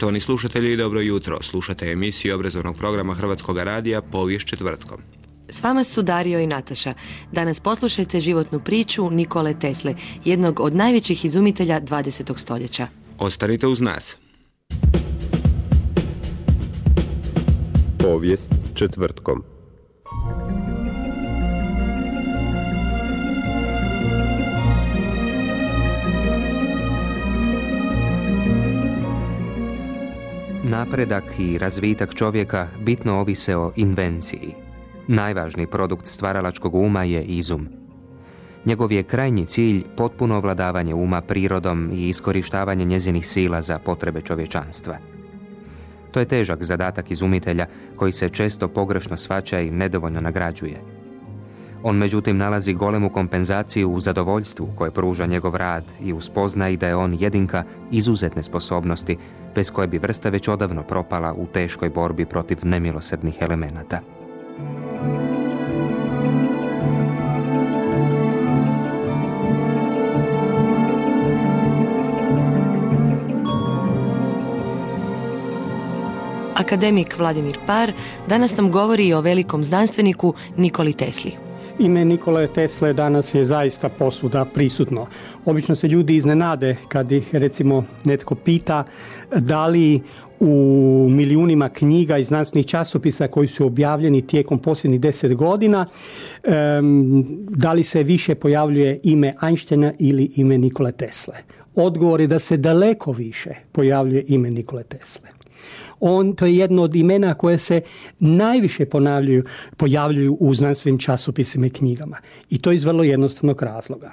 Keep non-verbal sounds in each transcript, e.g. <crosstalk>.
Poštovani slušatelji, dobro jutro. Slušate emisiju obrazovnog programa Hrvatskog radija Povijest četvrtkom. S vama su Dario i Nataša. Danas poslušajte životnu priču Nikole Tesle, jednog od najvećih izumitelja 20. stoljeća. Ostanite uz nas. Povijest četvrtkom. Napredak i razvitak čovjeka bitno ovise o invenciji. Najvažniji produkt stvaralačkog uma je izum. Njegov je krajnji cilj potpuno ovladavanje uma prirodom i iskorištavanje njezinih sila za potrebe čovječanstva. To je težak zadatak izumitelja koji se često pogrešno svaća i nedovoljno nagrađuje. On međutim nalazi golemu kompenzaciju u zadovoljstvu koje pruža njegov rad i uspozna i da je on jedinka izuzetne sposobnosti bez koje bi vrsta već odavno propala u teškoj borbi protiv nemilosrdnih elemenata. Akademik Vladimir Par danas nam govori o velikom znanstveniku Nikoli Tesli. Ime Nikole Tesle danas je zaista posuda prisutno. Obično se ljudi iznenade kad ih recimo netko pita da li u milijunima knjiga i znanstvenih časopisa koji su objavljeni tijekom posljednjih deset godina, da li se više pojavljuje ime Einsteina ili ime Nikole Tesle. Odgovor je da se daleko više pojavljuje ime Nikole Tesle on, to je jedno od imena koje se najviše ponavljaju, pojavljuju u znanstvenim časopisima i knjigama. I to iz vrlo jednostavnog razloga.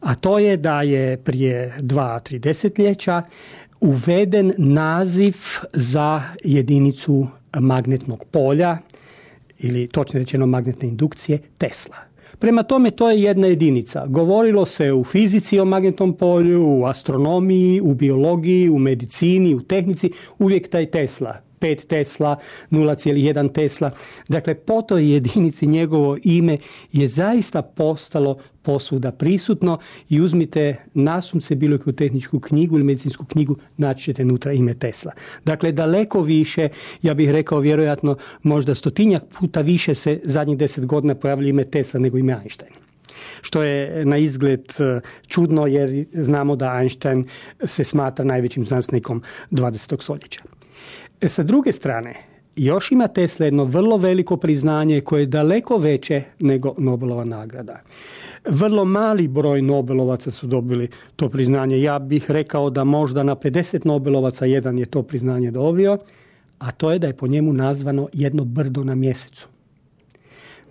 A to je da je prije dva, tri desetljeća uveden naziv za jedinicu magnetnog polja ili točno rečeno magnetne indukcije Tesla. Prema tome to je jedna jedinica. Govorilo se u fizici o magnetnom polju, u astronomiji, u biologiji, u medicini, u tehnici, uvijek taj Tesla. 5 Tesla, 0,1 Tesla. Dakle, po toj jedinici njegovo ime je zaista postalo posuda prisutno i uzmite nasumce bilo koju tehničku knjigu ili medicinsku knjigu, naći ćete unutra ime Tesla. Dakle, daleko više, ja bih rekao vjerojatno možda stotinjak puta više se zadnjih deset godina pojavlja ime Tesla nego ime Einstein što je na izgled e, čudno jer znamo da Einstein se smatra najvećim znanstvenikom 20. stoljeća. E, sa druge strane, još ima Tesla jedno vrlo veliko priznanje koje je daleko veće nego Nobelova nagrada. Vrlo mali broj Nobelovaca su dobili to priznanje. Ja bih rekao da možda na 50 Nobelovaca jedan je to priznanje dobio, a to je da je po njemu nazvano jedno brdo na mjesecu.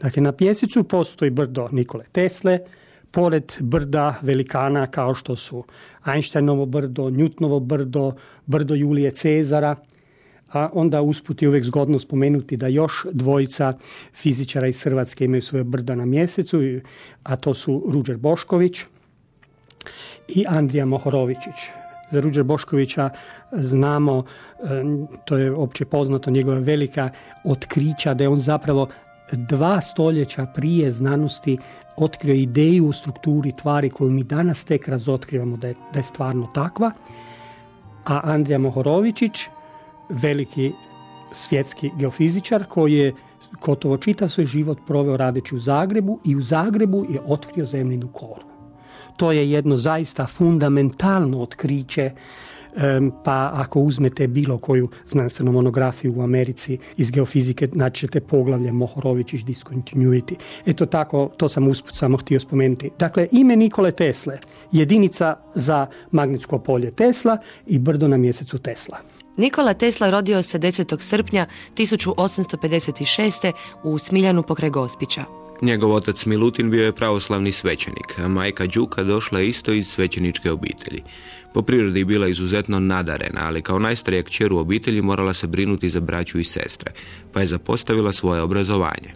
Dakle, na mjesecu postoji brdo Nikole Tesle, pored brda velikana kao što su Einsteinovo brdo, Newtonovo brdo, brdo Julije Cezara – a onda usput je uvijek zgodno spomenuti da još dvojica fizičara iz Hrvatske imaju svoje brda na mjesecu, a to su Ruđer Bošković i Andrija Mohorovičić. Za Ruđer Boškovića znamo, e, to je opće poznato, njegova velika otkrića da je on zapravo dva stoljeća prije znanosti otkrio ideju u strukturi tvari koju mi danas tek razotkrivamo da je, da je stvarno takva. A Andrija Mohorovičić veliki svjetski geofizičar koji je gotovo čitav svoj život proveo radeći u Zagrebu i u Zagrebu je otkrio zemljinu koru. to je jedno zaista fundamentalno otkriće pa ako uzmete bilo koju znanstvenu monografiju u Americi iz geofizike, naćete poglavlje Mohorovičić discontinuity. Eto tako, to sam usput samo htio spomenuti. Dakle, ime Nikole Tesle, jedinica za magnetsko polje Tesla i brdo na mjesecu Tesla. Nikola Tesla rodio se 10. srpnja 1856. u Smiljanu pokraj Gospića. Njegov otac Milutin bio je pravoslavni svećenik, a majka Đuka došla je isto iz svećeničke obitelji. Po prirodi bila izuzetno nadarena, ali kao najstarija kćer u obitelji morala se brinuti za braću i sestre, pa je zapostavila svoje obrazovanje.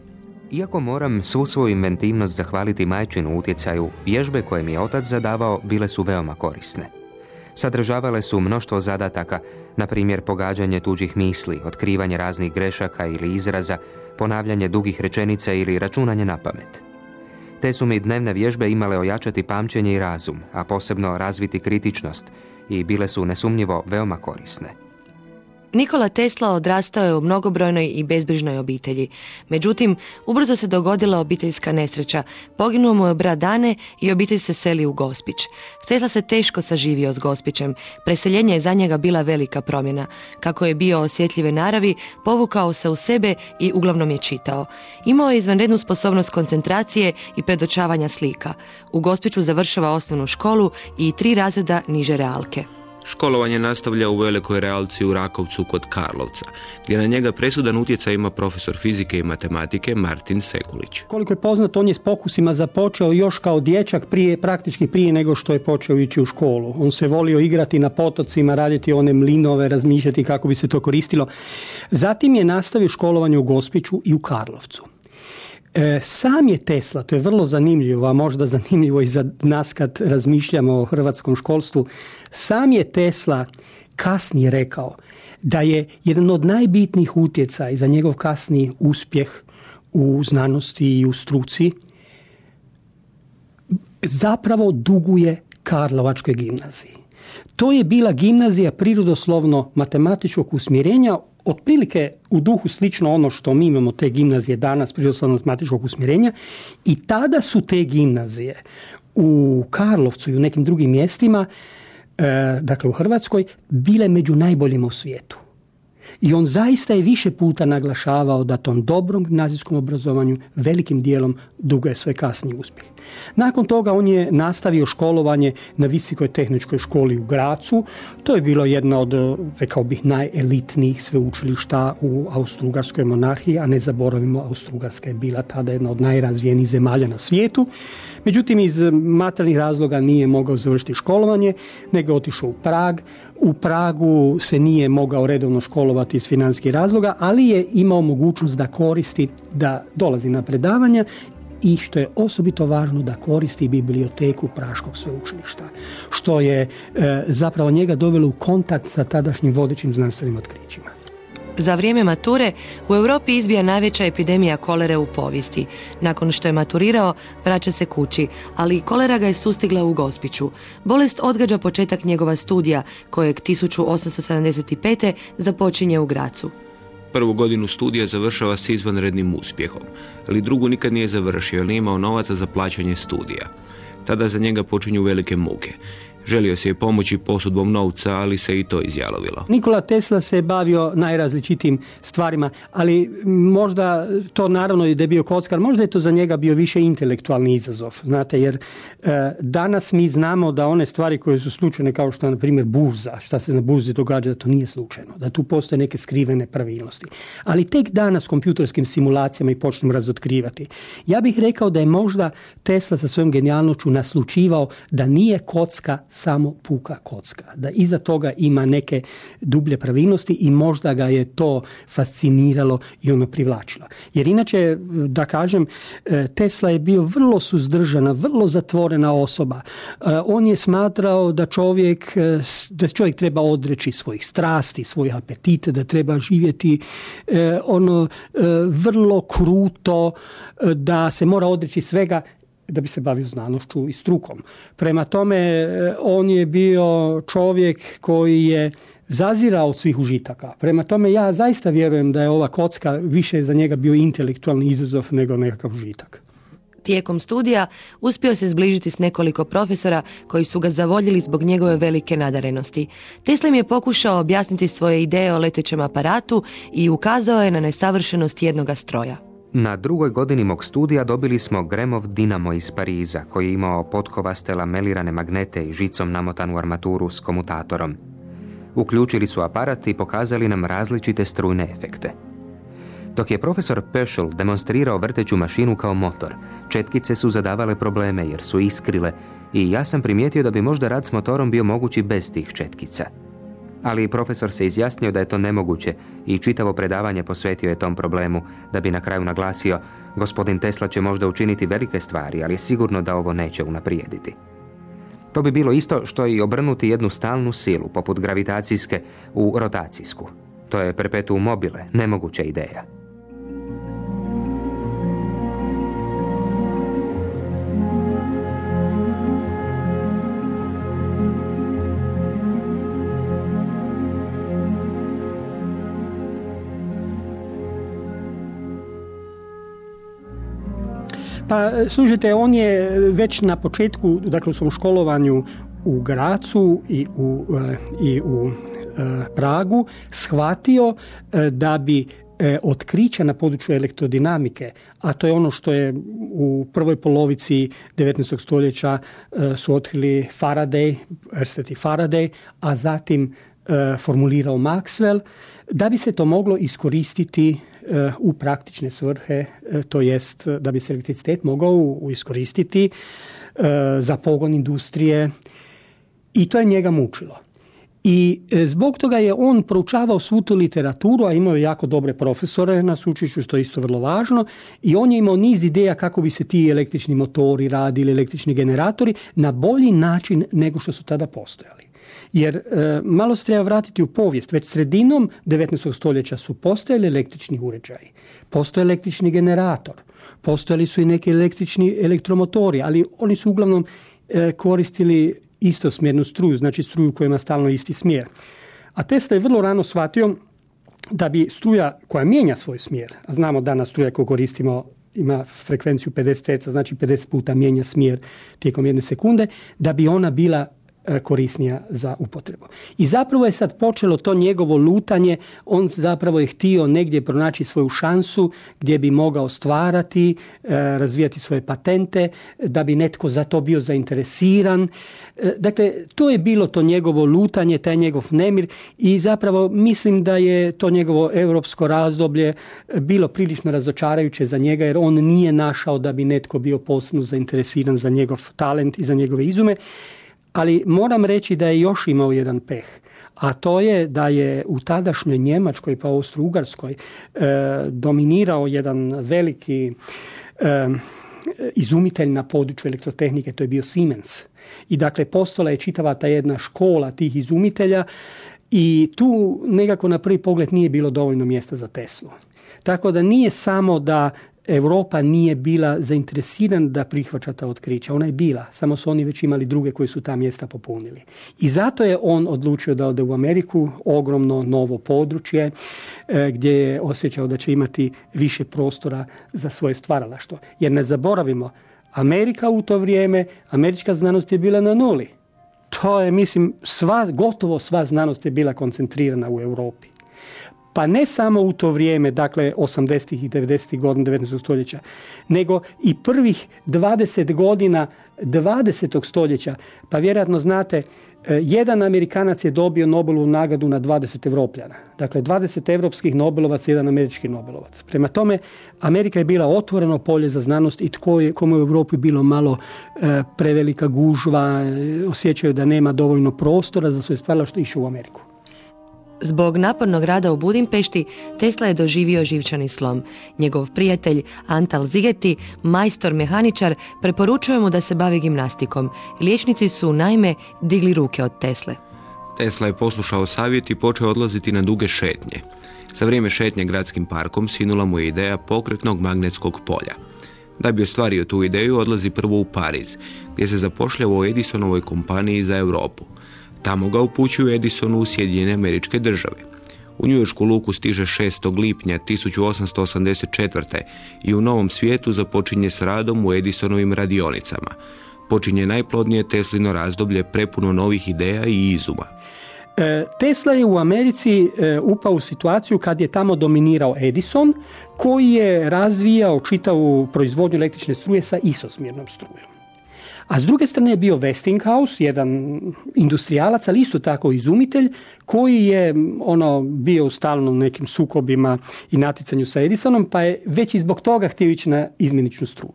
Iako moram svu svoju inventivnost zahvaliti majčinu utjecaju, vježbe koje mi je otac zadavao bile su veoma korisne. Sadržavale su mnoštvo zadataka, na primjer pogađanje tuđih misli, otkrivanje raznih grešaka ili izraza, ponavljanje dugih rečenica ili računanje na pamet. Te su mi dnevne vježbe imale ojačati pamćenje i razum, a posebno razviti kritičnost i bile su nesumnjivo veoma korisne. Nikola Tesla odrastao je u mnogobrojnoj i bezbrižnoj obitelji. Međutim, ubrzo se dogodila obiteljska nesreća. Poginuo mu je brat Dane i obitelj se seli u Gospić. Tesla se teško saživio s Gospićem. Preseljenje je za njega bila velika promjena. Kako je bio osjetljive naravi, povukao se u sebe i uglavnom je čitao. Imao je izvanrednu sposobnost koncentracije i predočavanja slika. U Gospiću završava osnovnu školu i tri razreda niže realke. Školovanje nastavlja u velikoj realci u Rakovcu kod Karlovca, gdje na njega presudan utjecaj ima profesor fizike i matematike Martin Sekulić. Koliko je poznato, on je s pokusima započeo još kao dječak prije, praktički prije nego što je počeo ići u školu. On se volio igrati na potocima, raditi one mlinove, razmišljati kako bi se to koristilo. Zatim je nastavio školovanje u Gospiću i u Karlovcu. E, sam je Tesla, to je vrlo zanimljivo, a možda zanimljivo i za nas kad razmišljamo o hrvatskom školstvu, sam je Tesla kasnije rekao da je jedan od najbitnijih utjecaja za njegov kasni uspjeh u znanosti i u struci zapravo duguje Karlovačkoj gimnaziji. To je bila gimnazija prirodoslovno matematičkog usmjerenja otprilike u duhu slično ono što mi imamo te gimnazije danas prirodoslovno matematičkog usmjerenja i tada su te gimnazije u Karlovcu i u nekim drugim mjestima e, dakle u Hrvatskoj bile među najboljima u svijetu. I on zaista je više puta naglašavao da tom dobrom gimnazijskom obrazovanju velikim dijelom je svoj kasni uspjeh. Nakon toga on je nastavio školovanje na Visokoj tehničkoj školi u Gracu. To je bilo jedno od, rekao bih, najelitnijih sveučilišta u Austrougarskoj monarhiji, a ne zaboravimo, Austrougarska je bila tada jedna od najrazvijenijih zemalja na svijetu. Međutim, iz materijalnih razloga nije mogao završiti školovanje, nego je otišao u Prag. U Pragu se nije mogao redovno školovati iz financijskih razloga, ali je imao mogućnost da koristi, da dolazi na predavanja i što je osobito važno da koristi biblioteku Praškog sveučilišta, što je e, zapravo njega dovelo u kontakt sa tadašnjim vodećim znanstvenim otkrićima. Za vrijeme mature u Europi izbija najveća epidemija kolere u povijesti. Nakon što je maturirao, vraća se kući, ali kolera ga je sustigla u Gospiću. Bolest odgađa početak njegova studija, kojeg 1875. započinje u Gracu. Prvu godinu studija završava s izvanrednim uspjehom, ali drugu nikad nije završio jer nije imao novaca za plaćanje studija. Tada za njega počinju velike muke. Želio se je pomoći posudbom novca, ali se i to izjalovilo. Nikola Tesla se je bavio najrazličitim stvarima, ali možda to naravno i da je bio kockar, možda je to za njega bio više intelektualni izazov. Znate, jer e, danas mi znamo da one stvari koje su slučajne, kao što je na primjer burza, šta se na burzi događa, da to nije slučajno, da tu postoje neke skrivene pravilnosti. Ali tek danas kompjuterskim simulacijama i počnemo razotkrivati. Ja bih rekao da je možda Tesla sa svojom genijalnošću naslučivao da nije kocka samo puka kocka. Da iza toga ima neke dublje pravilnosti i možda ga je to fasciniralo i ono privlačilo. Jer inače, da kažem, e, Tesla je bio vrlo suzdržana, vrlo zatvorena osoba. E, on je smatrao da čovjek, e, da čovjek treba odreći svojih strasti, svojih apetite, da treba živjeti ono vrlo kruto, da se mora odreći svega da bi se bavio znanošću i strukom. Prema tome, e, on je bio čovjek koji je zazirao od svih užitaka. Prema tome, ja zaista vjerujem da je ova kocka više za njega bio intelektualni izazov nego nekakav užitak. Tijekom studija uspio se zbližiti s nekoliko profesora koji su ga zavoljili zbog njegove velike nadarenosti. Tesla im je pokušao objasniti svoje ideje o letećem aparatu i ukazao je na nesavršenost jednoga stroja. Na drugoj godini mog studija dobili smo Gremov Dinamo iz Pariza, koji je imao potkovaste lamelirane magnete i žicom namotanu armaturu s komutatorom. Uključili su aparat i pokazali nam različite strujne efekte. Dok je profesor Peschel demonstrirao vrteću mašinu kao motor, četkice su zadavale probleme jer su iskrile i ja sam primijetio da bi možda rad s motorom bio mogući bez tih četkica. Ali profesor se izjasnio da je to nemoguće i čitavo predavanje posvetio je tom problemu, da bi na kraju naglasio gospodin Tesla će možda učiniti velike stvari, ali je sigurno da ovo neće unaprijediti. To bi bilo isto što i obrnuti jednu stalnu silu, poput gravitacijske, u rotacijsku. To je perpetuum mobile, nemoguća ideja. Pa služite, on je već na početku, dakle u svom školovanju u Gracu i u, e, i u e, Pragu shvatio e, da bi otkrića na području elektrodinamike, a to je ono što je u prvoj polovici 19. stoljeća su otkrili Faraday, Ersted i Faraday, a zatim formulirao Maxwell, da bi se to moglo iskoristiti u praktične svrhe, e, to jest da bi se elektricitet mogao iskoristiti e, za pogon industrije i to je njega mučilo. I e, zbog toga je on proučavao svu tu literaturu, a imao je jako dobre profesore na sučišću, što je isto vrlo važno, i on je imao niz ideja kako bi se ti električni motori radili, električni generatori, na bolji način nego što su tada postojali. Jer e, malo se treba vratiti u povijest. Već sredinom 19. stoljeća su postojali električni uređaji. Postoje električni generator. Postojali su i neki električni elektromotori, ali oni su uglavnom e, koristili istosmjernu struju, znači struju koja ima stalno isti smjer. A Tesla je vrlo rano shvatio da bi struja koja mijenja svoj smjer, a znamo danas struja koju koristimo ima frekvenciju 50 Hz, znači 50 puta mijenja smjer tijekom jedne sekunde, da bi ona bila korisnija za upotrebu. I zapravo je sad počelo to njegovo lutanje, on zapravo je htio negdje pronaći svoju šansu gdje bi mogao stvarati, e, razvijati svoje patente, da bi netko za to bio zainteresiran. E, dakle, to je bilo to njegovo lutanje, taj njegov nemir i zapravo mislim da je to njegovo europsko razdoblje bilo prilično razočarajuće za njega jer on nije našao da bi netko bio posebno zainteresiran za njegov talent i za njegove izume. Ali moram reći da je još imao jedan peh a to je da je u tadašnjoj Njemačkoj pa Austro-Ugarskoj e, dominirao jedan veliki e, izumitelj na području elektrotehnike, to je bio Siemens. I dakle, postala je čitava ta jedna škola tih izumitelja i tu nekako na prvi pogled nije bilo dovoljno mjesta za Teslu. Tako da nije samo da Europa nije bila zainteresirana da prihvaća ta otkrića. Ona je bila, samo su oni već imali druge koji su ta mjesta popunili. I zato je on odlučio da ode u Ameriku, ogromno novo područje e, gdje je osjećao da će imati više prostora za svoje stvaralaštvo. Jer ne zaboravimo, Amerika u to vrijeme, američka znanost je bila na nuli. To je, mislim, sva, gotovo sva znanost je bila koncentrirana u Europi pa ne samo u to vrijeme, dakle 80. i 90. godina 19. stoljeća, nego i prvih 20 godina 20. stoljeća. Pa vjerojatno znate, e, jedan Amerikanac je dobio Nobelovu nagradu na 20 Evropljana. Dakle, 20 evropskih Nobelovac, jedan američki Nobelovac. Prema tome, Amerika je bila otvoreno polje za znanost i tko je, komu je u Europi bilo malo e, prevelika gužva, e, osjećaju da nema dovoljno prostora za svoje što išao u Ameriku. Zbog napornog rada u Budimpešti Tesla je doživio živčani slom. Njegov prijatelj Antal Zigeti, majstor mehaničar, preporučuje mu da se bavi gimnastikom. Liječnici su naime digli ruke od Tesle. Tesla je poslušao savjet i počeo odlaziti na duge šetnje. Za vrijeme šetnje gradskim parkom sinula mu je ideja pokretnog magnetskog polja. Da bi ostvario tu ideju, odlazi prvo u Pariz, gdje se zapošljava u Edisonovoj kompaniji za Europu. Tamo ga upućuju Edisonu u Sjedinjene američke države. U Njujošku luku stiže 6. lipnja 1884. i u Novom svijetu započinje s radom u Edisonovim radionicama. Počinje najplodnije Teslino razdoblje prepuno novih ideja i izuma. E, Tesla je u Americi e, upao u situaciju kad je tamo dominirao Edison, koji je razvijao čitavu proizvodnju električne struje sa isosmjernom strujom. A s druge strane je bio Westinghouse, jedan industrijalac, ali isto tako izumitelj, koji je ono bio u stalnom nekim sukobima i natjecanju sa Edisonom, pa je već i zbog toga htio ići na izmjeničnu struju.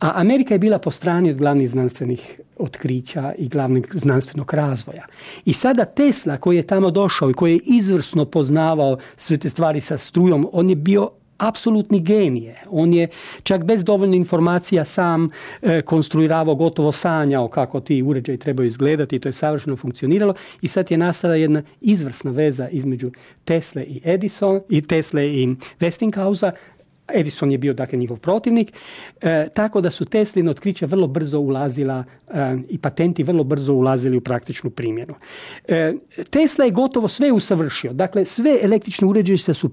A Amerika je bila po strani od glavnih znanstvenih otkrića i glavnog znanstvenog razvoja. I sada Tesla koji je tamo došao i koji je izvrsno poznavao sve te stvari sa strujom, on je bio apsolutni genije. On je čak bez dovoljno informacija sam e, gotovo sanjao kako ti uređaji trebaju izgledati i to je savršeno funkcioniralo i sad je nastala jedna izvrsna veza između Tesle i Edison i Tesle i Westinghausa Edison je bio dakle njihov protivnik, e, tako da su Teslina otkrića vrlo brzo ulazila e, i patenti vrlo brzo ulazili u praktičnu primjenu. E, Tesla je gotovo sve usavršio, dakle sve električne uređaje su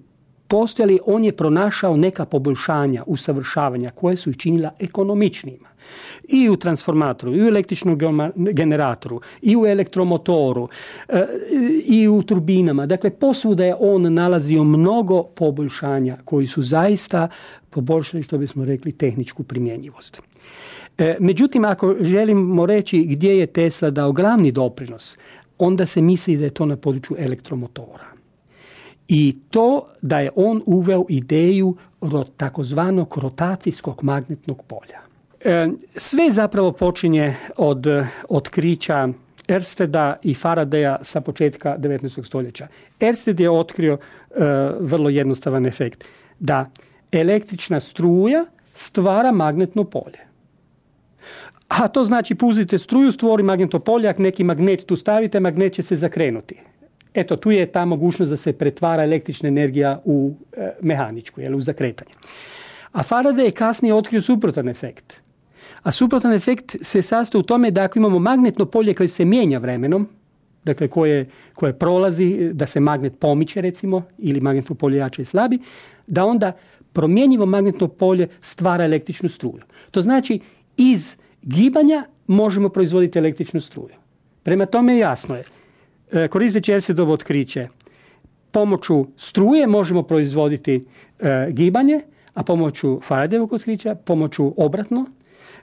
postojali, on je pronašao neka poboljšanja, usavršavanja koje su ih činila ekonomičnijima. I u transformatoru, i u električnom generatoru, i u elektromotoru, e, i u turbinama. Dakle, posvuda je on nalazio mnogo poboljšanja koji su zaista poboljšali, što bismo rekli, tehničku primjenjivost. E, međutim, ako želimo reći gdje je Tesla dao glavni doprinos, onda se misli da je to na području elektromotora i to da je on uveo ideju takozvanog rotacijskog magnetnog polja. E, sve zapravo počinje od otkrića Ersteda i Faradaya sa početka 19. stoljeća. Ersted je otkrio e, vrlo jednostavan efekt da električna struja stvara magnetno polje. A to znači puzite struju, stvori magnetno polje, ako neki magnet tu stavite, magnet će se zakrenuti. Eto, tu je ta mogućnost da se pretvara električna energija u e, mehaničku, jel, u zakretanje. A Faraday je kasnije otkrio suprotan efekt. A suprotan efekt se sastoji u tome da ako imamo magnetno polje koje se mijenja vremenom, dakle koje, koje prolazi, da se magnet pomiče recimo, ili magnetno polje jače i slabi, da onda promjenjivo magnetno polje stvara električnu struju. To znači iz gibanja možemo proizvoditi električnu struju. Prema tome jasno je, E, koristeći Ersedovo otkriće. Pomoću struje možemo proizvoditi e, gibanje, a pomoću Faradevog otkrića, pomoću obratno,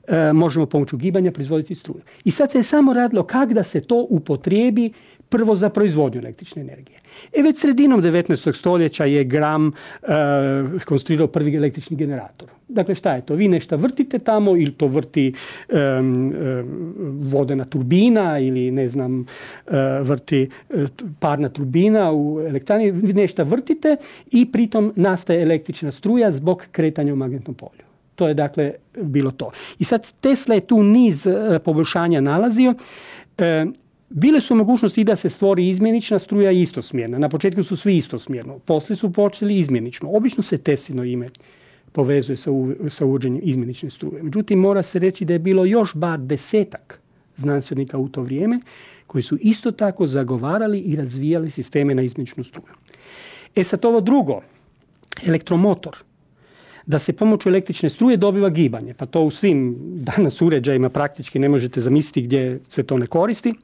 e, možemo pomoću gibanja proizvoditi struju. I sad se je samo radilo kako da se to upotrijebi prvo za proizvodnju električne energije. E već sredinom 19. stoljeća je Gram uh, konstruirao prvi električni generator. Dakle, šta je to? Vi nešto vrtite tamo ili to vrti um, vodena turbina ili ne znam, uh, vrti uh, parna turbina u elektrani. Vi nešto vrtite i pritom nastaje električna struja zbog kretanja u magnetnom polju. To je dakle bilo to. I sad Tesla je tu niz poboljšanja nalazio. Bile su mogućnosti da se stvori izmjenična struja i istosmjerna. Na početku su svi istosmjerno, poslije su počeli izmjenično. Obično se Teslino ime povezuje sa uvođenjem izmjenične struje. Međutim, mora se reći da je bilo još bar desetak znanstvenika u to vrijeme koji su isto tako zagovarali i razvijali sisteme na izmjeničnu struju. E sad ovo drugo, elektromotor, da se pomoću električne struje dobiva gibanje, pa to u svim danas uređajima praktički ne možete zamisliti gdje se to ne koristi.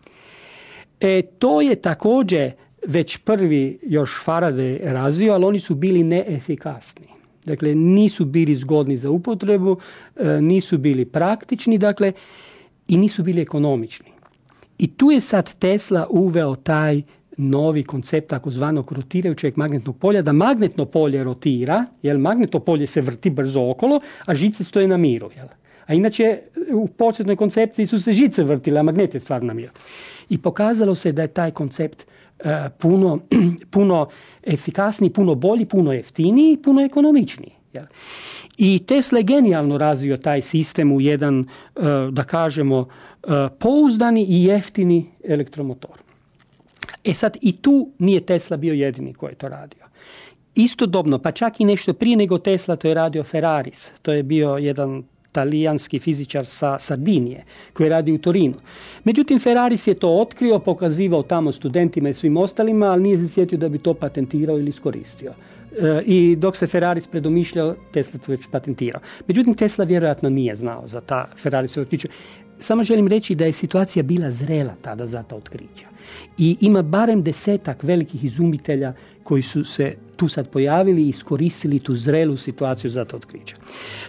E, to je također već prvi još Faraday razvio, ali oni su bili neefikasni. Dakle, nisu bili zgodni za upotrebu, e, nisu bili praktični, dakle, i nisu bili ekonomični. I tu je sad Tesla uveo taj novi koncept takozvanog rotirajućeg magnetnog polja, da magnetno polje rotira, jer magnetno polje se vrti brzo okolo, a žice stoje na miru. Jel? A inače, u početnoj koncepciji su se žice vrtile, a magnet je stvarno na miru. I pokazalo se da je taj koncept e, puno, <clears throat> puno efikasniji, puno bolji, puno jeftiniji i puno ekonomičniji. I Tesla je genijalno razvio taj sistem u jedan, e, da kažemo, e, pouzdani i jeftini elektromotor. E sad i tu nije Tesla bio jedini koji je to radio. Istodobno, pa čak i nešto prije nego Tesla, to je radio Ferraris. To je bio jedan talijanski fizičar sa Sardinije, koji radi u Torinu. Međutim, Ferraris je to otkrio, pokazivao tamo studentima i svim ostalima, ali nije se sjetio da bi to patentirao ili iskoristio. E, I dok se Ferraris predomišljao, Tesla to već patentirao. Međutim, Tesla vjerojatno nije znao za ta Ferraris otkriće. Samo želim reći da je situacija bila zrela tada za ta otkrića. I ima barem desetak velikih izumitelja koji su se tu sad pojavili i iskoristili tu zrelu situaciju za to otkriće.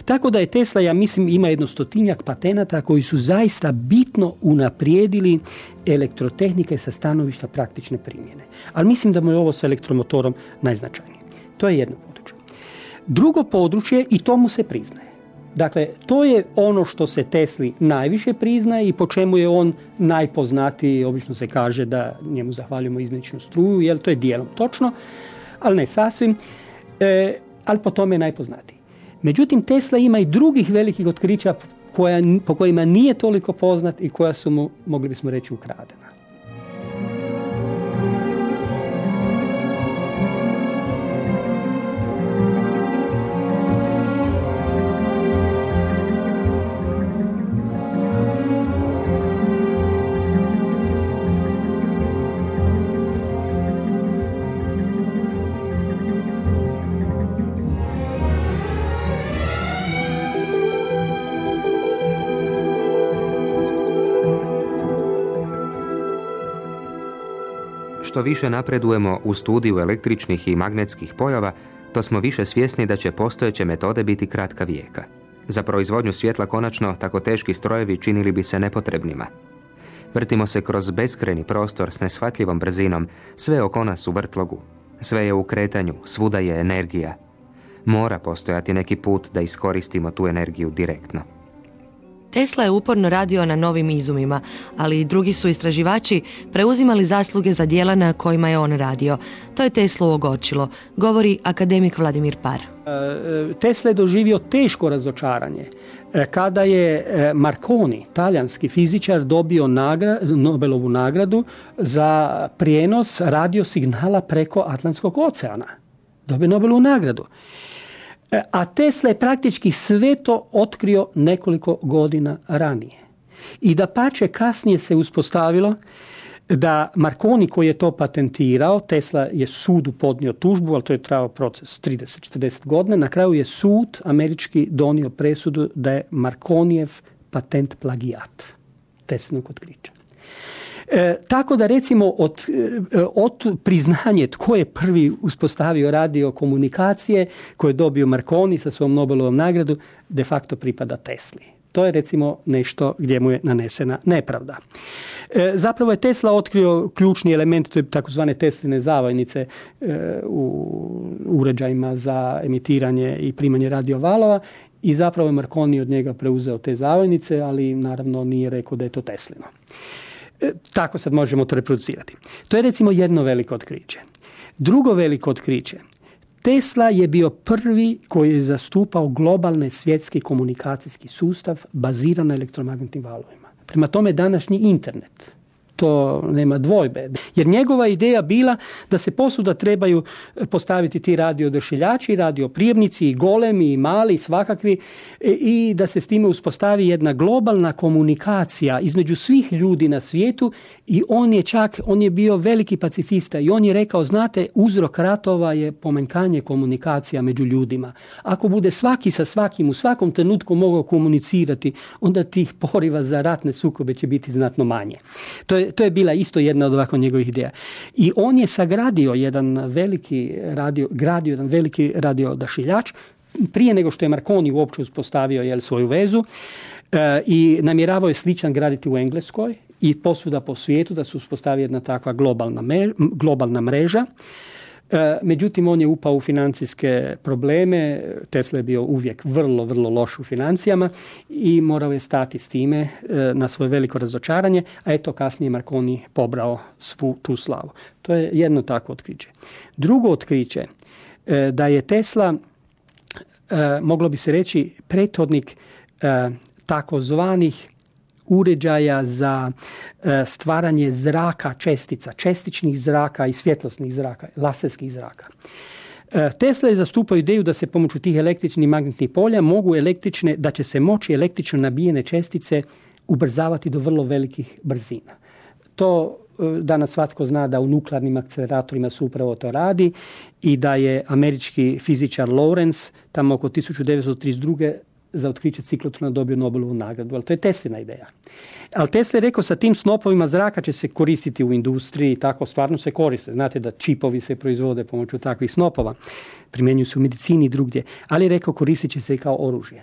Tako da je Tesla, ja mislim, ima jedno stotinjak patenata koji su zaista bitno unaprijedili elektrotehnike sa stanovišta praktične primjene. Ali mislim da mu je ovo sa elektromotorom najznačajnije. To je jedno područje. Drugo područje, i to mu se priznaje. Dakle, to je ono što se Tesli najviše priznaje i po čemu je on najpoznatiji. Obično se kaže da njemu zahvaljujemo izmjeničnu struju, jer to je dijelom točno, ali ne sasvim, e, ali po tome je najpoznatiji. Međutim, Tesla ima i drugih velikih otkrića koja, po kojima nije toliko poznat i koja su mu, mogli bismo reći, ukradena. Više napredujemo u studiju električnih i magnetskih pojava, to smo više svjesni da će postojeće metode biti kratka vijeka. Za proizvodnju svjetla konačno tako teški strojevi činili bi se nepotrebnima. Vrtimo se kroz beskreni prostor s neshvatljivom brzinom, sve oko nas u vrtlogu. Sve je u kretanju, svuda je energija. Mora postojati neki put da iskoristimo tu energiju direktno. Tesla je uporno radio na novim izumima, ali i drugi su istraživači preuzimali zasluge za dijela na kojima je on radio. To je Tesla ogorčilo, govori akademik Vladimir Par. E, e, Tesla je doživio teško razočaranje e, kada je Marconi, talijanski fizičar, dobio Nobelovu nagradu za prijenos radiosignala preko Atlantskog oceana. Dobio Nobelovu nagradu. E, a Tesla je praktički sve to otkrio nekoliko godina ranije. I da pače kasnije se uspostavilo da Marconi koji je to patentirao, Tesla je sudu podnio tužbu, ali to je trajao proces 30-40 godina, na kraju je sud američki donio presudu da je Markonijev patent plagijat Teslinog otkrića. E, tako da recimo od, e, od priznanje tko je prvi uspostavio radio komunikacije koje je dobio Marconi sa svom Nobelovom nagradu de facto pripada Tesli. To je recimo nešto gdje mu je nanesena nepravda. E, zapravo je Tesla otkrio ključni element, to je takozvane Tesline zavojnice e, u uređajima za emitiranje i primanje radiovalova i zapravo je Marconi od njega preuzeo te zavojnice, ali naravno nije rekao da je to Teslino. E, tako sad možemo to reproducirati. To je recimo jedno veliko otkriće. Drugo veliko otkriće. Tesla je bio prvi koji je zastupao globalni svjetski komunikacijski sustav baziran na elektromagnetnim valovima. Prema tome današnji internet, to nema dvojbe. Jer njegova ideja bila da se posuda trebaju postaviti ti radiodošiljači, radioprijemnici i golemi i mali svakakvi e, i da se s time uspostavi jedna globalna komunikacija između svih ljudi na svijetu i on je čak, on je bio veliki pacifista i on je rekao, znate, uzrok ratova je pomenkanje komunikacija među ljudima. Ako bude svaki sa svakim u svakom trenutku mogao komunicirati, onda tih poriva za ratne sukobe će biti znatno manje. To je, to je bila isto jedna od ovako njegovih ideja. I on je sagradio jedan veliki radio, gradio jedan veliki radio odašiljač prije nego što je Marconi uopće uspostavio jel, svoju vezu e, i namjeravao je sličan graditi u Engleskoj i posvuda po svijetu da se uspostavi jedna takva globalna, globalna mreža. E, međutim, on je upao u financijske probleme, Tesla je bio uvijek vrlo, vrlo loš u financijama i morao je stati s time e, na svoje veliko razočaranje, a eto kasnije Marconi pobrao svu tu slavu. To je jedno takvo otkriće. Drugo otkriće, e, da je Tesla, moglo bi se reći, prethodnik takozvanih uređaja za e, stvaranje zraka čestica, čestičnih zraka i svjetlosnih zraka, laserskih zraka. E, Tesla je zastupao ideju da se pomoću tih električnih magnetnih polja mogu električne, da će se moći električno nabijene čestice ubrzavati do vrlo velikih brzina. To e, danas svatko zna da u nuklearnim akceleratorima se upravo to radi i da je američki fizičar Lawrence tamo oko 1932 za otkriće ciklotrona dobio Nobelovu nagradu, ali to je Teslina ideja. Ali Tesla je rekao sa tim snopovima zraka će se koristiti u industriji, tako stvarno se koriste. Znate da čipovi se proizvode pomoću takvih snopova, primjenjuju se u medicini i drugdje, ali je rekao koristit će se i kao oružje.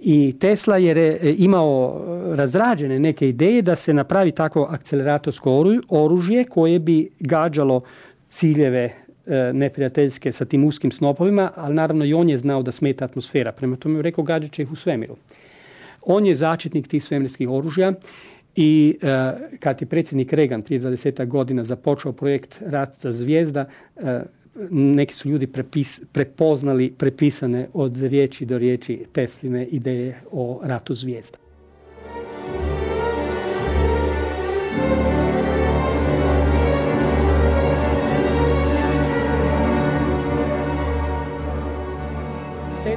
I Tesla je imao razrađene neke ideje da se napravi takvo akceleratorsko oružje koje bi gađalo ciljeve E, neprijateljske sa tim uskim snopovima, ali naravno i on je znao da smeta atmosfera. Prema tome je rekao gađat će ih u svemiru. On je začetnik tih svemirskih oružja i e, kad je predsjednik Reagan prije 20 godina započeo projekt Rat za zvijezda, e, neki su ljudi prepoznali prepisane od riječi do riječi Tesline ideje o ratu zvijezda.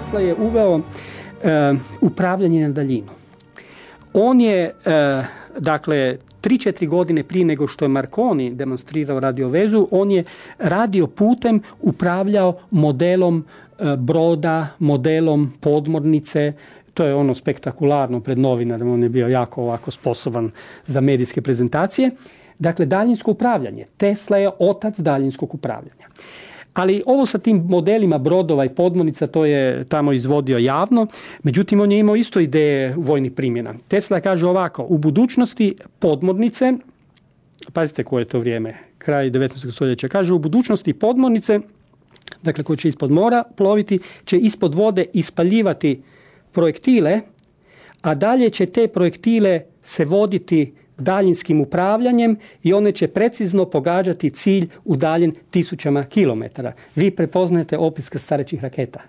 Tesla je uveo uh, upravljanje na daljinu. On je, uh, dakle, 3-4 godine prije nego što je Marconi demonstrirao radiovezu, on je radio putem upravljao modelom uh, broda, modelom podmornice, to je ono spektakularno pred novinarima, on je bio jako ovako sposoban za medijske prezentacije. Dakle, daljinsko upravljanje. Tesla je otac daljinskog upravljanja. Ali ovo sa tim modelima brodova i podmornica to je tamo izvodio javno, međutim on je imao isto ideje vojnih primjena. Tesla kaže ovako, u budućnosti podmornice, pazite koje je to vrijeme, kraj 19. stoljeća, kaže u budućnosti podmornice, dakle koje će ispod mora ploviti, će ispod vode ispaljivati projektile, a dalje će te projektile se voditi daljinskim upravljanjem i one će precizno pogađati cilj udaljen tisućama kilometara. Vi prepoznajete opis krstarećih raketa.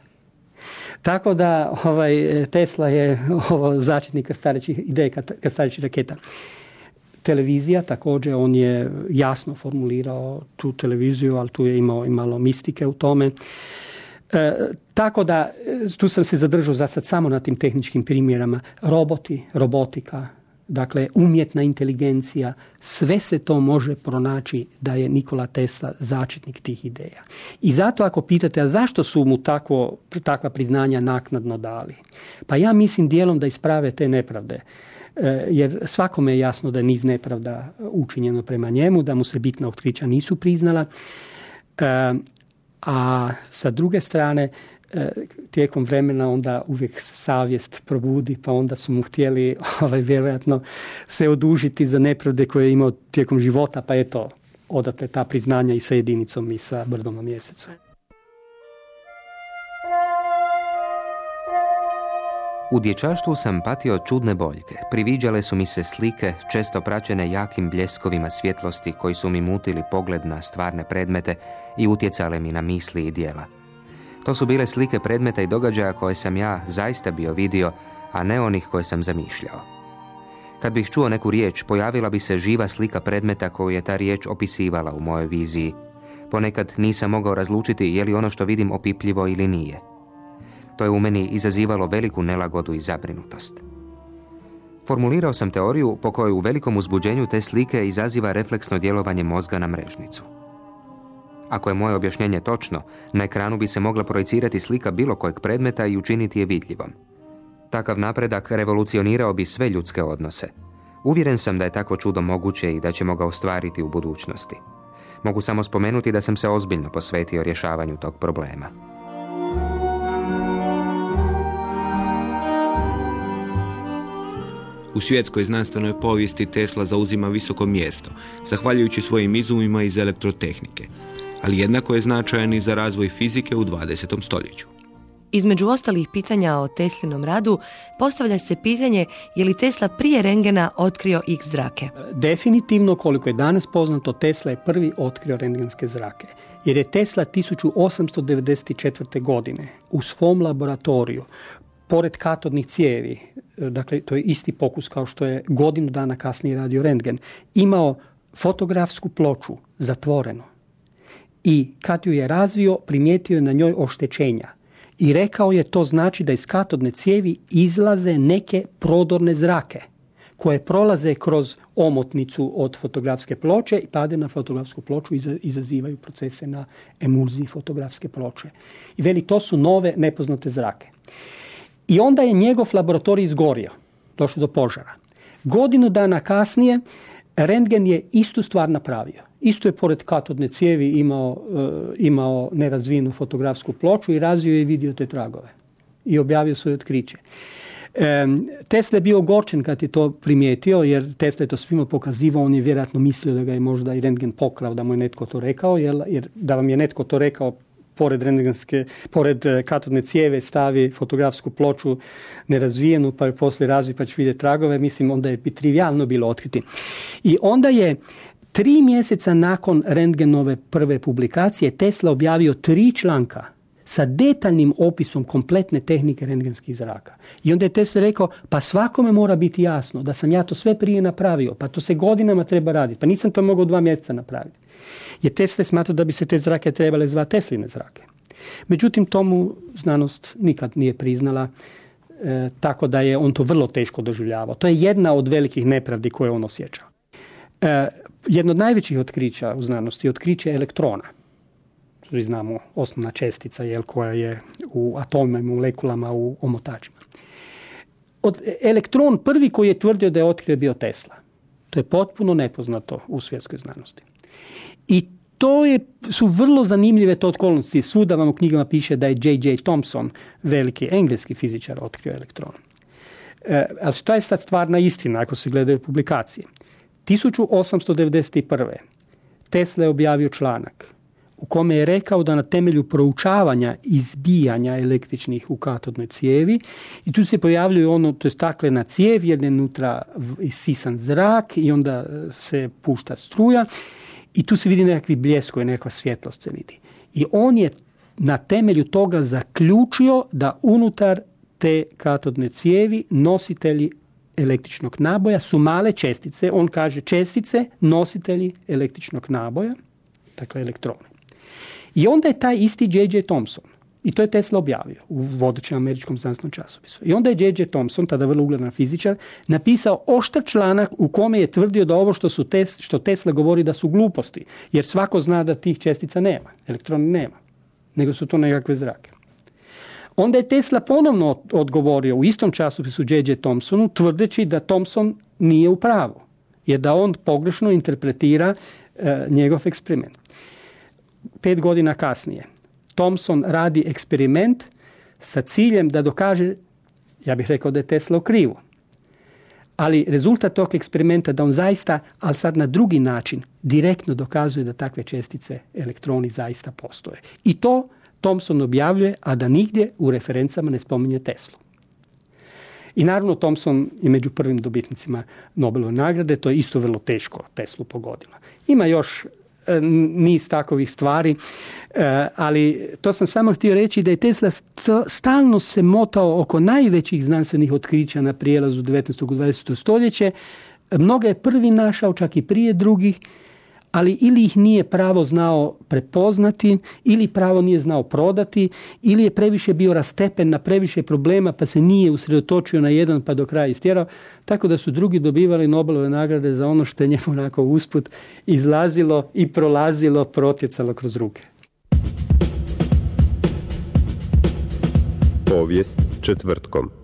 Tako da ovaj, Tesla je ovo začetnik krstarećih ideje krstarećih raketa. Televizija također, on je jasno formulirao tu televiziju, ali tu je imao i malo mistike u tome. E, tako da, tu sam se zadržao za sad samo na tim tehničkim primjerama. Roboti, robotika, dakle umjetna inteligencija, sve se to može pronaći da je Nikola Tesla začetnik tih ideja. I zato ako pitate, a zašto su mu takvo, takva priznanja naknadno dali? Pa ja mislim dijelom da isprave te nepravde. E, jer svakome je jasno da je niz nepravda učinjeno prema njemu, da mu se bitna otkrića nisu priznala. E, a sa druge strane, tijekom vremena onda uvijek savjest probudi, pa onda su mu htjeli <laughs> ovaj, vjerojatno se odužiti za nepravde koje je imao tijekom života, pa eto, odate ta priznanja i sa jedinicom i sa brdom na mjesecu. U dječaštvu sam patio čudne boljke. Priviđale su mi se slike, često praćene jakim bljeskovima svjetlosti koji su mi mutili pogled na stvarne predmete i utjecale mi na misli i dijela. To su bile slike predmeta i događaja koje sam ja zaista bio vidio, a ne onih koje sam zamišljao. Kad bih čuo neku riječ, pojavila bi se živa slika predmeta koju je ta riječ opisivala u mojoj viziji. Ponekad nisam mogao razlučiti je li ono što vidim opipljivo ili nije. To je u meni izazivalo veliku nelagodu i zabrinutost. Formulirao sam teoriju po kojoj u velikom uzbuđenju te slike izaziva refleksno djelovanje mozga na mrežnicu. Ako je moje objašnjenje točno, na ekranu bi se mogla projicirati slika bilo kojeg predmeta i učiniti je vidljivom. Takav napredak revolucionirao bi sve ljudske odnose. Uvjeren sam da je takvo čudo moguće i da ćemo ga ostvariti u budućnosti. Mogu samo spomenuti da sam se ozbiljno posvetio rješavanju tog problema. U svjetskoj znanstvenoj povijesti Tesla zauzima visoko mjesto, zahvaljujući svojim izumima iz elektrotehnike ali jednako je značajan i za razvoj fizike u 20. stoljeću. Između ostalih pitanja o Teslinom radu postavlja se pitanje je li Tesla prije rengena otkrio X zrake. Definitivno koliko je danas poznato Tesla je prvi otkrio rengenske zrake. Jer je Tesla 1894. godine u svom laboratoriju pored katodnih cijevi, dakle to je isti pokus kao što je godinu dana kasnije radio rentgen, imao fotografsku ploču zatvorenu i kad ju je razvio primijetio je na njoj oštećenja i rekao je to znači da iz katodne cijevi izlaze neke prodorne zrake koje prolaze kroz omotnicu od fotografske ploče i pade na fotografsku ploču i izazivaju procese na emulziji fotografske ploče. I veli, to su nove nepoznate zrake. I onda je njegov laboratorij izgorio, došlo do požara. Godinu dana kasnije Rentgen je istu stvar napravio. Isto je pored katodne cijevi imao, uh, imao nerazvijenu fotografsku ploču i razvio je i vidio te tragove. I objavio svoje otkriće. Tesla je bio ogorčen kad je to primijetio, jer Tesla je to svima pokazivao, on je vjerojatno mislio da ga je možda i Rentgen pokrao, da mu je netko to rekao, jer, da vam je netko to rekao pored pored e, katodne cijeve stavi fotografsku ploču nerazvijenu, pa je poslije razvi pa će vidjeti tragove, mislim onda je trivialno bilo otkriti. I onda je tri mjeseca nakon Rentgenove prve publikacije Tesla objavio tri članka sa detaljnim opisom kompletne tehnike rentgenskih zraka. I onda je Tesla rekao, pa svakome mora biti jasno da sam ja to sve prije napravio, pa to se godinama treba raditi, pa nisam to mogao dva mjeseca napraviti. Je Tesla smatrao da bi se te zrake trebale zvati Tesline zrake. Međutim, tomu znanost nikad nije priznala, e, tako da je on to vrlo teško doživljavao. To je jedna od velikih nepravdi koje on osjećao. E, jedno od najvećih otkrića u znanosti je otkriće elektrona znamo osnovna čestica jel, koja je u atomima i molekulama u omotačima. Od, elektron prvi koji je tvrdio da je otkrio bio Tesla. To je potpuno nepoznato u svjetskoj znanosti. I to je, su vrlo zanimljive to okolnosti. Svuda vam u knjigama piše da je J.J. Thompson, veliki engleski fizičar, otkrio elektron. E, ali što je sad stvarna istina ako se gledaju publikacije? 1891. Tesla je objavio članak u kome je rekao da na temelju proučavanja izbijanja električnih u katodnoj cijevi i tu se pojavljuje ono, to je staklena cijev, jer je unutra sisan zrak i onda se pušta struja i tu se vidi nekakvi bljeskovi, nekakva svjetlost se vidi. I on je na temelju toga zaključio da unutar te katodne cijevi nositelji električnog naboja su male čestice, on kaže čestice, nositelji električnog naboja, dakle elektrone. I onda je taj isti J.J. Thompson, i to je Tesla objavio u vodećem američkom znanstvenom časopisu. I onda je J.J. Thompson, tada vrlo ugledan fizičar, napisao oštar članak u kome je tvrdio da ovo što, su tes, što Tesla govori da su gluposti, jer svako zna da tih čestica nema, elektrona nema, nego su to nekakve zrake. Onda je Tesla ponovno odgovorio u istom časopisu J.J. Thompsonu, tvrdeći da Thompson nije u pravu, jer da on pogrešno interpretira e, njegov eksperiment pet godina kasnije. Thomson radi eksperiment sa ciljem da dokaže, ja bih rekao da je Tesla u krivu. Ali rezultat tog eksperimenta da on zaista, ali sad na drugi način, direktno dokazuje da takve čestice, elektroni zaista postoje. I to Thomson objavljuje, a da nigdje u referencama ne spominje Teslu. I naravno Thomson je među prvim dobitnicima Nobelove nagrade, to je isto vrlo teško Teslu pogodila. Ima još niz takovih stvari, e, ali to sam samo htio reći da je Tesla stalno se motao oko najvećih znanstvenih otkrića na prijelazu 19. u 20. stoljeće. Mnoga je prvi našao, čak i prije drugih, ali ili ih nije pravo znao prepoznati, ili pravo nije znao prodati, ili je previše bio rastepen na previše problema pa se nije usredotočio na jedan pa do kraja istjerao, tako da su drugi dobivali Nobelove nagrade za ono što je njemu onako usput izlazilo i prolazilo, protjecalo kroz ruke. Povijest četvrtkom.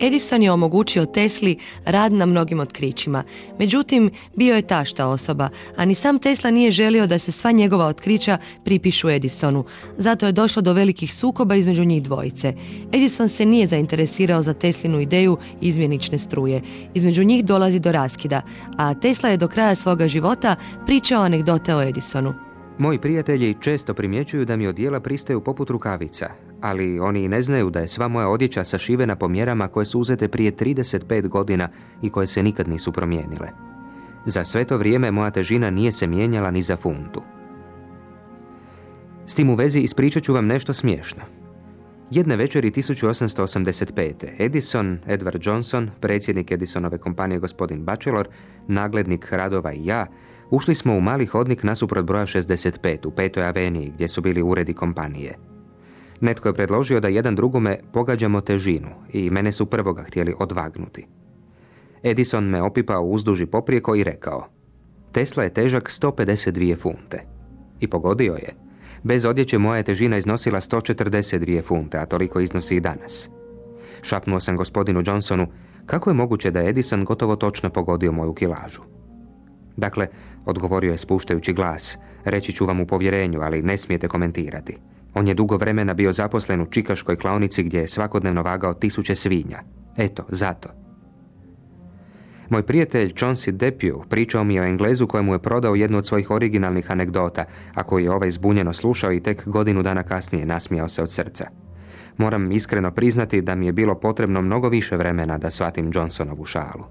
Edison je omogućio Tesli rad na mnogim otkrićima. Međutim, bio je tašta osoba, a ni sam Tesla nije želio da se sva njegova otkrića pripišu Edisonu. Zato je došlo do velikih sukoba između njih dvojice. Edison se nije zainteresirao za Teslinu ideju izmjenične struje. Između njih dolazi do raskida, a Tesla je do kraja svoga života pričao anegdote o Edisonu. Moji prijatelji često primjećuju da mi odjela pristaju poput rukavica, ali oni ne znaju da je sva moja odjeća sašivena po mjerama koje su uzete prije 35 godina i koje se nikad nisu promijenile. Za sve to vrijeme moja težina nije se mijenjala ni za funtu. S tim u vezi ispričat ću vam nešto smiješno. Jedne večeri 1885. Edison, Edward Johnson, predsjednik Edisonove kompanije gospodin Bachelor, naglednik radova i ja, ušli smo u mali hodnik nasuprot broja 65 u petoj aveniji gdje su bili uredi kompanije. Netko je predložio da jedan drugome pogađamo težinu i mene su prvoga htjeli odvagnuti. Edison me opipao uzduži poprijeko i rekao Tesla je težak 152 funte. I pogodio je. Bez odjeće moja težina iznosila 142 funte, a toliko iznosi i danas. Šapnuo sam gospodinu Johnsonu kako je moguće da je Edison gotovo točno pogodio moju kilažu. Dakle, odgovorio je spuštajući glas, reći ću vam u povjerenju, ali ne smijete komentirati. On je dugo vremena bio zaposlen u čikaškoj klaonici gdje je svakodnevno vagao tisuće svinja. Eto, zato. Moj prijatelj Chauncey Depew pričao mi o Englezu kojemu je prodao jednu od svojih originalnih anegdota, a koji je ovaj zbunjeno slušao i tek godinu dana kasnije nasmijao se od srca. Moram iskreno priznati da mi je bilo potrebno mnogo više vremena da shvatim Johnsonovu šalu.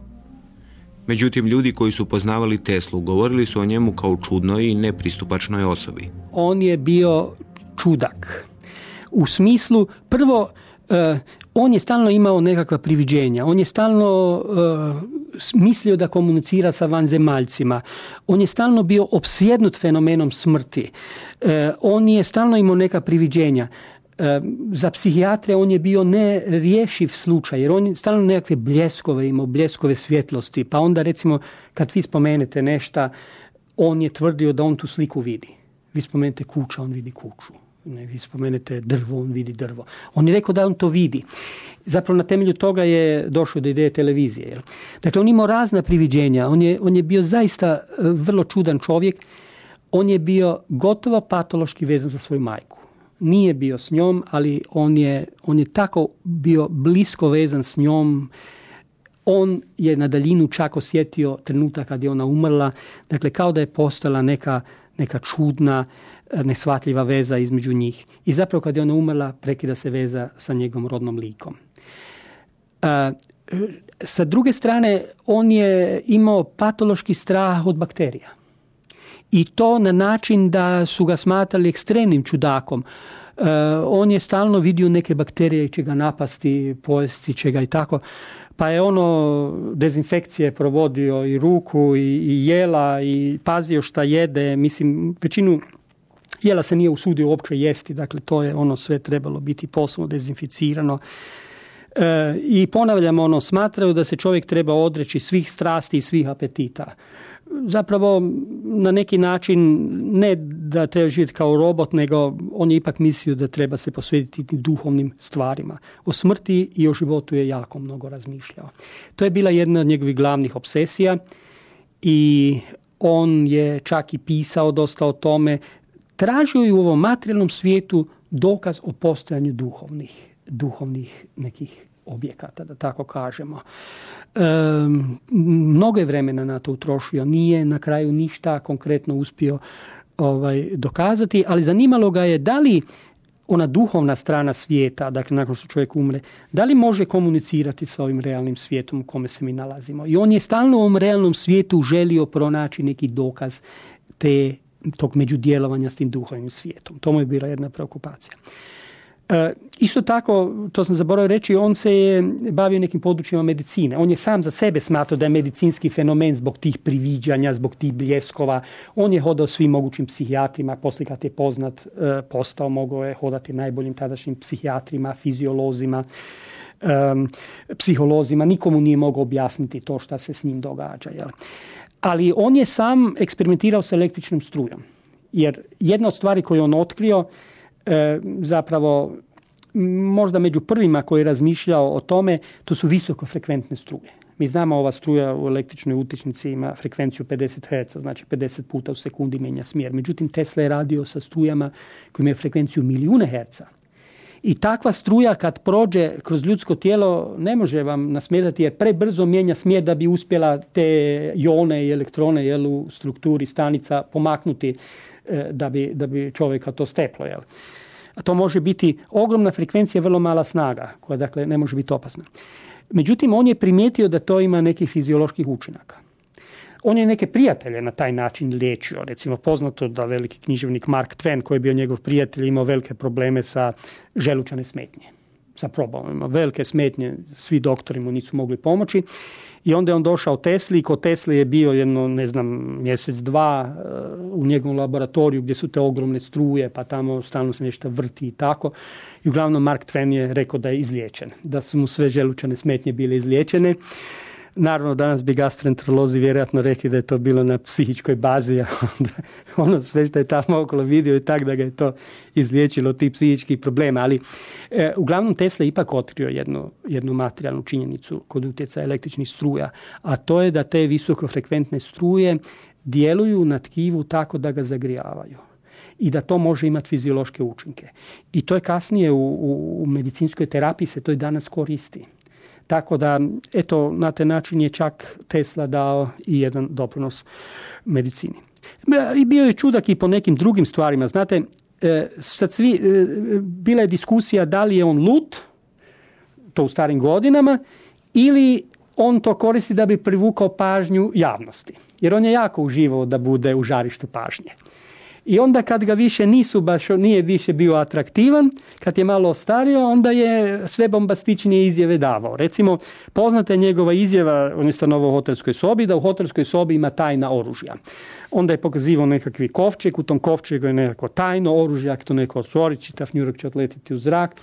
Međutim, ljudi koji su poznavali Teslu govorili su o njemu kao čudnoj i nepristupačnoj osobi. On je bio čudak. U smislu, prvo, uh, on je stalno imao nekakva priviđenja. On je stalno uh, mislio da komunicira sa vanzemaljcima. On je stalno bio opsjednut fenomenom smrti. Uh, on je stalno imao neka priviđenja za psihijatre on je bio nerješiv slučaj, jer on je stalno nekakve bljeskove imao, bljeskove svjetlosti, pa onda recimo kad vi spomenete nešto, on je tvrdio da on tu sliku vidi. Vi spomenete kuća, on vidi kuću. Ne, vi spomenete drvo, on vidi drvo. On je rekao da on to vidi. Zapravo na temelju toga je došao do ideje televizije. Jel? Dakle, on imao razna priviđenja. On je, on je bio zaista e, vrlo čudan čovjek. On je bio gotovo patološki vezan za svoju majku nije bio s njom, ali on je, on je tako bio blisko vezan s njom. On je na daljinu čak osjetio trenutak kad je ona umrla. Dakle, kao da je postala neka, neka čudna, nesvatljiva veza između njih. I zapravo kad je ona umrla, prekida se veza sa njegovom rodnom likom. sa druge strane, on je imao patološki strah od bakterija i to na način da su ga smatrali ekstremnim čudakom. E, on je stalno vidio neke bakterije će ga napasti, pojesti će ga i tako. Pa je ono dezinfekcije provodio i ruku i, i jela i pazio šta jede. Mislim, većinu jela se nije usudio uopće jesti, dakle to je ono sve trebalo biti posebno dezinficirano. E, I ponavljam ono, smatraju da se čovjek treba odreći svih strasti i svih apetita zapravo na neki način ne da treba živjeti kao robot, nego on je ipak mislio da treba se posvetiti duhovnim stvarima. O smrti i o životu je jako mnogo razmišljao. To je bila jedna od njegovih glavnih obsesija i on je čak i pisao dosta o tome. Tražio je u ovom materijalnom svijetu dokaz o postojanju duhovnih, duhovnih nekih objekata, da tako kažemo. E, mnogo je vremena na to utrošio, nije na kraju ništa konkretno uspio ovaj, dokazati, ali zanimalo ga je da li ona duhovna strana svijeta, dakle nakon što čovjek umre, da li može komunicirati sa ovim realnim svijetom u kome se mi nalazimo. I on je stalno u ovom realnom svijetu želio pronaći neki dokaz te, tog međudjelovanja s tim duhovnim svijetom. To mu je bila jedna preokupacija. E, isto tako, to sam zaboravio reći, on se je bavio nekim područjima medicine. On je sam za sebe smatrao da je medicinski fenomen zbog tih priviđanja, zbog tih bljeskova. On je hodao svim mogućim psihijatrima, poslije kad je poznat e, postao, mogao je hodati najboljim tadašnjim psihijatrima, fiziolozima, psiholozima. Nikomu nije mogao objasniti to što se s njim događa. Jel? Ali on je sam eksperimentirao sa električnom strujom. Jer jedna od stvari koju on otkrio zapravo možda među prvima koji je razmišljao o tome, to su visokofrekventne struje. Mi znamo ova struja u električnoj utičnici ima frekvenciju 50 Hz, znači 50 puta u sekundi mijenja smjer. Međutim, Tesla je radio sa strujama koji imaju frekvenciju milijune herca. I takva struja kad prođe kroz ljudsko tijelo ne može vam nasmetati jer prebrzo mijenja smjer da bi uspjela te jone i elektrone jel, u strukturi stanica pomaknuti E, da bi, da bi čovjeka to steplo. Jel? A to može biti ogromna frekvencija, vrlo mala snaga, koja dakle ne može biti opasna. Međutim, on je primijetio da to ima nekih fizioloških učinaka. On je neke prijatelje na taj način liječio. Recimo poznato da veliki književnik Mark Twain koji je bio njegov prijatelj imao velike probleme sa želučane smetnje. Sa problemima. Velike smetnje, svi doktori mu nisu mogli pomoći. I onda je on došao Tesli i kod Tesli je bio jedno, ne znam, mjesec, dva e, u njegovom laboratoriju gdje su te ogromne struje, pa tamo stalno se nešto vrti i tako. I uglavnom Mark Twain je rekao da je izliječen, da su mu sve želučane smetnje bile izliječene. Naravno, danas bi gastroenterolozi vjerojatno rekli da je to bilo na psihičkoj bazi, a <laughs> ono sve što je tamo okolo vidio i tak da ga je to izliječilo tih psihičkih problema. Ali e, uglavnom Tesla ipak otkrio jednu, jednu materijalnu činjenicu kod utjecaja električnih struja, a to je da te visokofrekventne struje djeluju na tkivu tako da ga zagrijavaju i da to može imati fiziološke učinke. I to je kasnije u, u, u medicinskoj terapiji se to i danas koristi. Tako da, eto, na taj način je čak Tesla dao i jedan doprinos medicini. I bio je čudak i po nekim drugim stvarima. Znate, e, sad svi, e, bila je diskusija da li je on lut, to u starim godinama, ili on to koristi da bi privukao pažnju javnosti. Jer on je jako uživao da bude u žarištu pažnje. I onda kad ga više nisu baš, nije više bio atraktivan, kad je malo ostario, onda je sve bombastičnije izjave davao. Recimo, poznata je njegova izjava, on je stanovao u hotelskoj sobi, da u hotelskoj sobi ima tajna oružja. Onda je pokazivao nekakvi kovčeg, u tom kovčegu je nekako tajno oružje, ako to neko otvori, čitav njurok će otletiti u zrak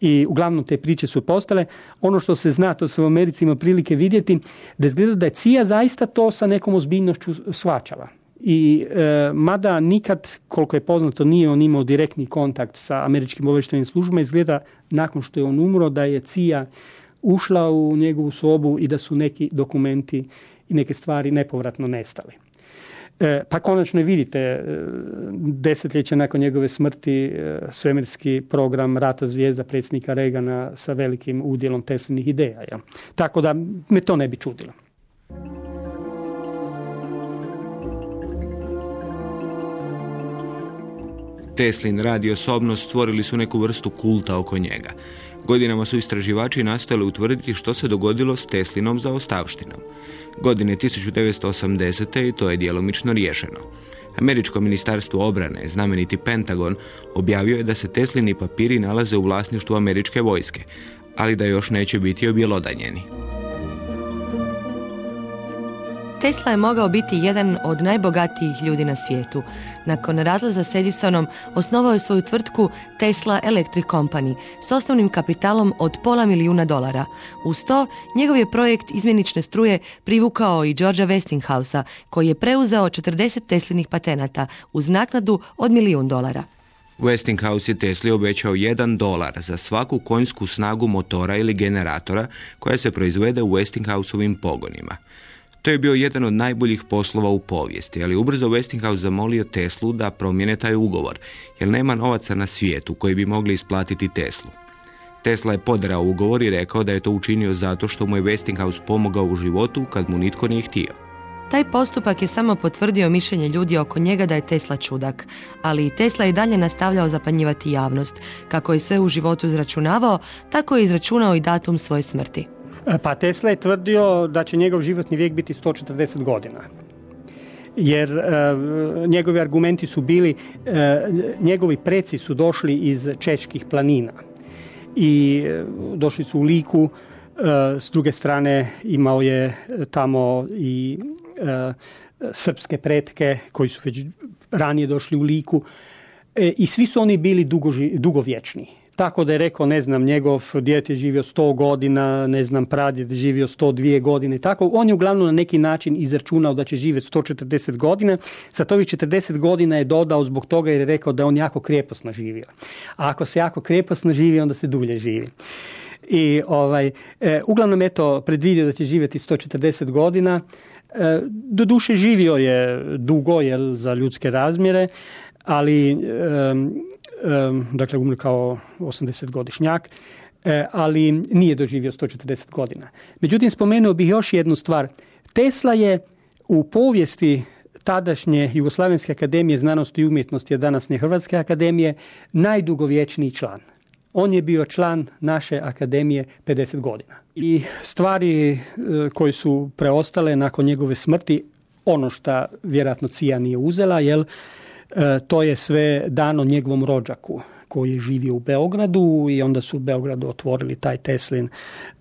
i uglavnom te priče su postale. Ono što se zna, to se u Americi ima prilike vidjeti, da izgleda da je CIA zaista to sa nekom ozbiljnošću svačala i e, mada nikad, koliko je poznato, nije on imao direktni kontakt sa američkim obavještajnim službama, izgleda nakon što je on umro da je CIA ušla u njegovu sobu i da su neki dokumenti i neke stvari nepovratno nestali. E, pa konačno vidite, e, desetljeća nakon njegove smrti e, svemirski program Rata zvijezda predsjednika Regana sa velikim udjelom Teslinih ideja. Ja. Tako da me to ne bi čudilo. Teslin rad i osobnost stvorili su neku vrstu kulta oko njega. Godinama su istraživači nastojali utvrditi što se dogodilo s Teslinom za ostavštinom. Godine 1980. i to je djelomično riješeno. Američko ministarstvo obrane, znameniti Pentagon, objavio je da se Teslini papiri nalaze u vlasništvu američke vojske, ali da još neće biti objelodanjeni. Tesla je mogao biti jedan od najbogatijih ljudi na svijetu. Nakon razlaza s Edisonom osnovao je svoju tvrtku Tesla Electric Company s osnovnim kapitalom od pola milijuna dolara. Uz to, njegov je projekt izmjenične struje privukao i Georgia Westinghouse'a, koji je preuzeo 40 Teslinih patenata uz naknadu od milijun dolara. Westinghouse je Tesli obećao 1 dolar za svaku konjsku snagu motora ili generatora koja se proizvede u Westinghouseovim pogonima. To je bio jedan od najboljih poslova u povijesti, ali ubrzo Westinghouse zamolio Teslu da promijene taj ugovor, jer nema novaca na svijetu koji bi mogli isplatiti Teslu. Tesla je podrao ugovor i rekao da je to učinio zato što mu je Westinghouse pomogao u životu kad mu nitko nije htio. Taj postupak je samo potvrdio mišljenje ljudi oko njega da je Tesla čudak, ali i Tesla je dalje nastavljao zapanjivati javnost. Kako je sve u životu izračunavao, tako je izračunao i datum svoje smrti. E, pa Tesla je tvrdio da će njegov životni vijek biti 140 godina. Jer e, njegovi argumenti su bili, e, njegovi preci su došli iz čeških planina i došli su u liku, s druge strane imao je tamo i srpske pretke koji su već ranije došli u liku i svi su oni bili dugovječni. Tako da je rekao, ne znam, njegov djete je živio 100 godina, ne znam, pradjed živio 102 godine. Tako, on je uglavnom na neki način izračunao da će živjeti 140 godina. Sa ovih 40 godina je dodao zbog toga jer je rekao da je on jako krijeposno živio. A ako se jako krijeposno živi, onda se dulje živi. I ovaj, e, uglavnom eto predvidio da će živjeti 140 godina. E, doduše živio je dugo jel, za ljudske razmjere, ali dakle umro kao 80-godišnjak, e, ali nije doživio 140 godina. Međutim, spomenuo bih još jednu stvar. Tesla je u povijesti tadašnje Jugoslavenske akademije znanosti i umjetnosti, a današnje Hrvatske akademije, najdugovječniji član. On je bio član naše akademije 50 godina. I stvari e, koje su preostale nakon njegove smrti, ono što vjerojatno Cija nije uzela, jel, to je sve dano njegovom rođaku koji je živio u Beogradu i onda su u Beogradu otvorili taj Teslin,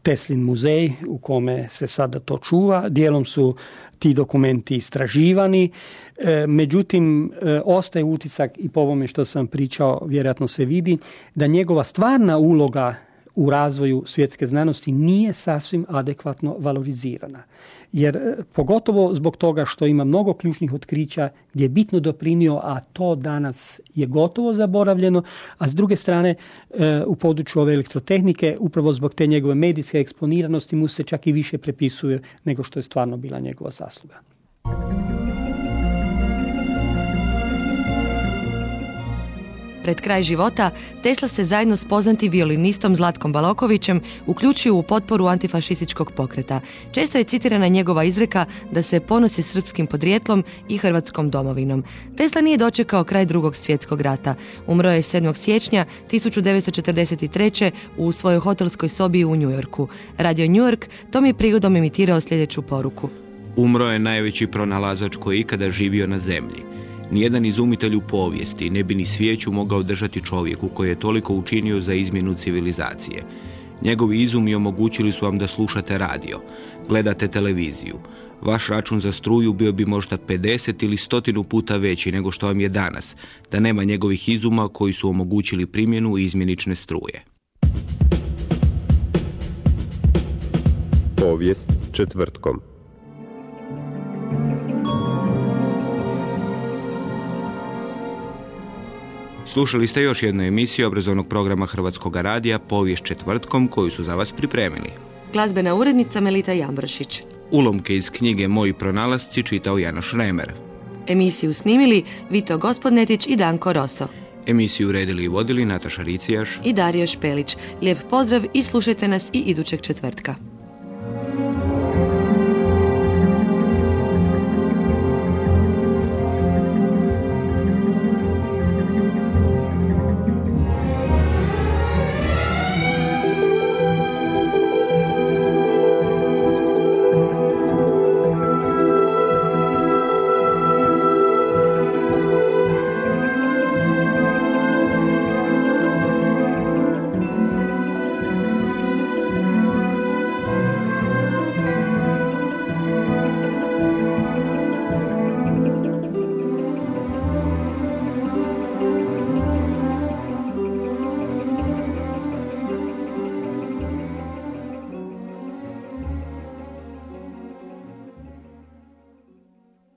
Teslin muzej u kome se sada to čuva. Dijelom su ti dokumenti istraživani, e, međutim e, ostaje utisak i po ovome što sam pričao vjerojatno se vidi da njegova stvarna uloga u razvoju svjetske znanosti nije sasvim adekvatno valorizirana. Jer e, pogotovo zbog toga što ima mnogo ključnih otkrića gdje je bitno doprinio, a to danas je gotovo zaboravljeno, a s druge strane e, u području ove elektrotehnike, upravo zbog te njegove medijske eksponiranosti mu se čak i više prepisuje nego što je stvarno bila njegova zasluga. Pred kraj života Tesla se zajedno s poznatim violinistom Zlatkom Balokovićem uključio u potporu antifašističkog pokreta. Često je citirana njegova izreka da se ponosi srpskim podrijetlom i hrvatskom domovinom. Tesla nije dočekao kraj drugog svjetskog rata. Umro je 7. siječnja 1943. u svojoj hotelskoj sobi u Njujorku. Radio New York tom je prigodom imitirao sljedeću poruku. Umro je najveći pronalazač koji ikada živio na zemlji. Nijedan izumitelj u povijesti ne bi ni svijeću mogao držati čovjeku koji je toliko učinio za izmjenu civilizacije. Njegovi izumi omogućili su vam da slušate radio, gledate televiziju. Vaš račun za struju bio bi možda 50 ili stotinu puta veći nego što vam je danas, da nema njegovih izuma koji su omogućili primjenu izmjenične struje. Povijest četvrtkom. Slušali ste još jednu emisiju obrazovnog programa Hrvatskog radija Povijest četvrtkom koju su za vas pripremili. Glazbena urednica Melita Jambršić. Ulomke iz knjige Moji pronalasci čitao Janoš Remer. Emisiju snimili Vito Gospodnetić i Danko Roso. Emisiju uredili i vodili Nataša Ricijaš i Dario Špelić. Lijep pozdrav i slušajte nas i idućeg četvrtka.